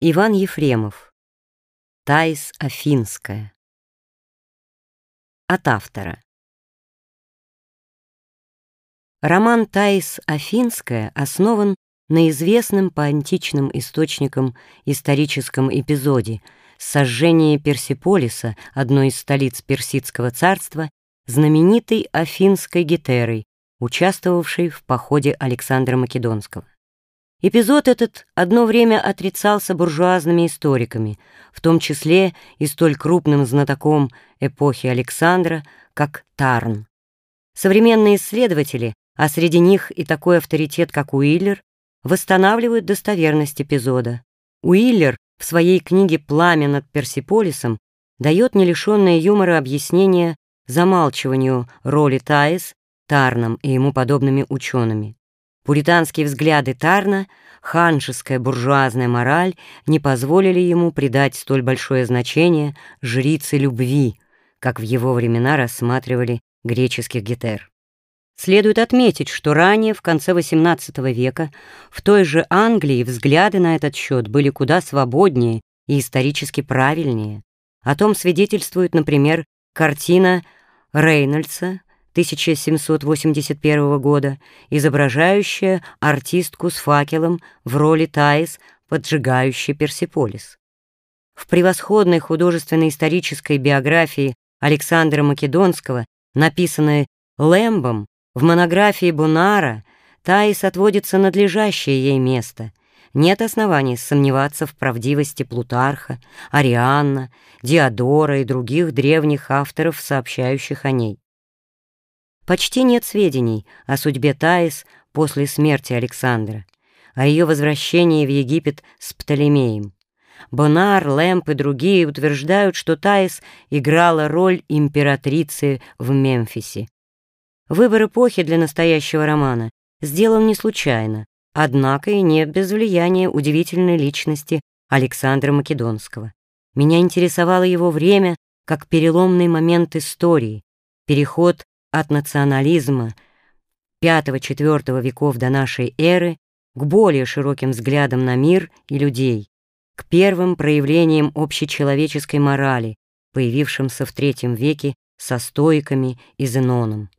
Иван Ефремов. Таис Афинская. От автора. Роман «Таис Афинская» основан на известном по античным источникам историческом эпизоде сожжения Персиполиса, одной из столиц Персидского царства, знаменитой Афинской Гетерой, участвовавшей в походе Александра Македонского. Эпизод этот одно время отрицался буржуазными историками, в том числе и столь крупным знатоком эпохи Александра, как Тарн. Современные исследователи, а среди них и такой авторитет, как Уиллер, восстанавливают достоверность эпизода. Уиллер в своей книге «Пламя над Персиполисом» дает нелишенное юмора объяснение замалчиванию роли Таис, Тарном и ему подобными учеными. Пуританские взгляды Тарна, ханжеская буржуазная мораль не позволили ему придать столь большое значение жрице любви, как в его времена рассматривали греческих гетер. Следует отметить, что ранее, в конце XVIII века, в той же Англии взгляды на этот счет были куда свободнее и исторически правильнее. О том свидетельствует, например, картина Рейнольдса 1781 года, изображающая артистку с факелом в роли Таис, поджигающей Персиполис. В превосходной художественной исторической биографии Александра Македонского, написанной Лэмбом, в монографии Бунара Таис отводится надлежащее ей место. Нет оснований сомневаться в правдивости Плутарха, Арианна, Диодора и других древних авторов, сообщающих о ней. Почти нет сведений о судьбе Таис после смерти Александра, о ее возвращении в Египет с Птолемеем. Бонар, Лэмп и другие утверждают, что Таис играла роль императрицы в Мемфисе. Выбор эпохи для настоящего романа сделан не случайно, однако и не без влияния удивительной личности Александра Македонского. Меня интересовало его время как переломный момент истории, переход от национализма V-IV веков до нашей эры к более широким взглядам на мир и людей, к первым проявлениям общечеловеческой морали, появившимся в III веке со стоиками и Зеноном.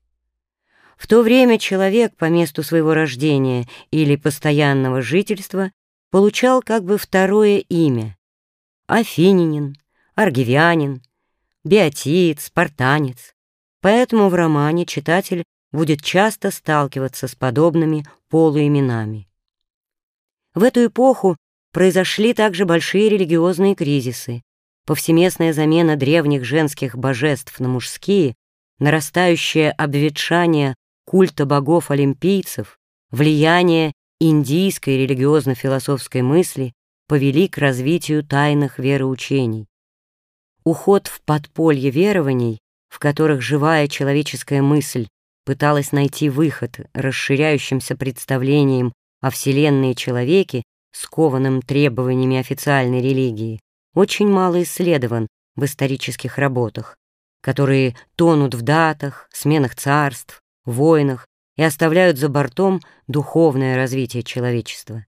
В то время человек по месту своего рождения или постоянного жительства получал как бы второе имя — афининин, аргивянин, биотит, спартанец. Поэтому в романе читатель будет часто сталкиваться с подобными полуименами. В эту эпоху произошли также большие религиозные кризисы, повсеместная замена древних женских божеств на мужские, нарастающее обветшание культа богов-олимпийцев, влияние индийской религиозно-философской мысли повели к развитию тайных вероучений. Уход в подполье верований в которых живая человеческая мысль пыталась найти выход расширяющимся представлением о Вселенной и человеке, скованным требованиями официальной религии, очень мало исследован в исторических работах, которые тонут в датах, сменах царств, войнах и оставляют за бортом духовное развитие человечества.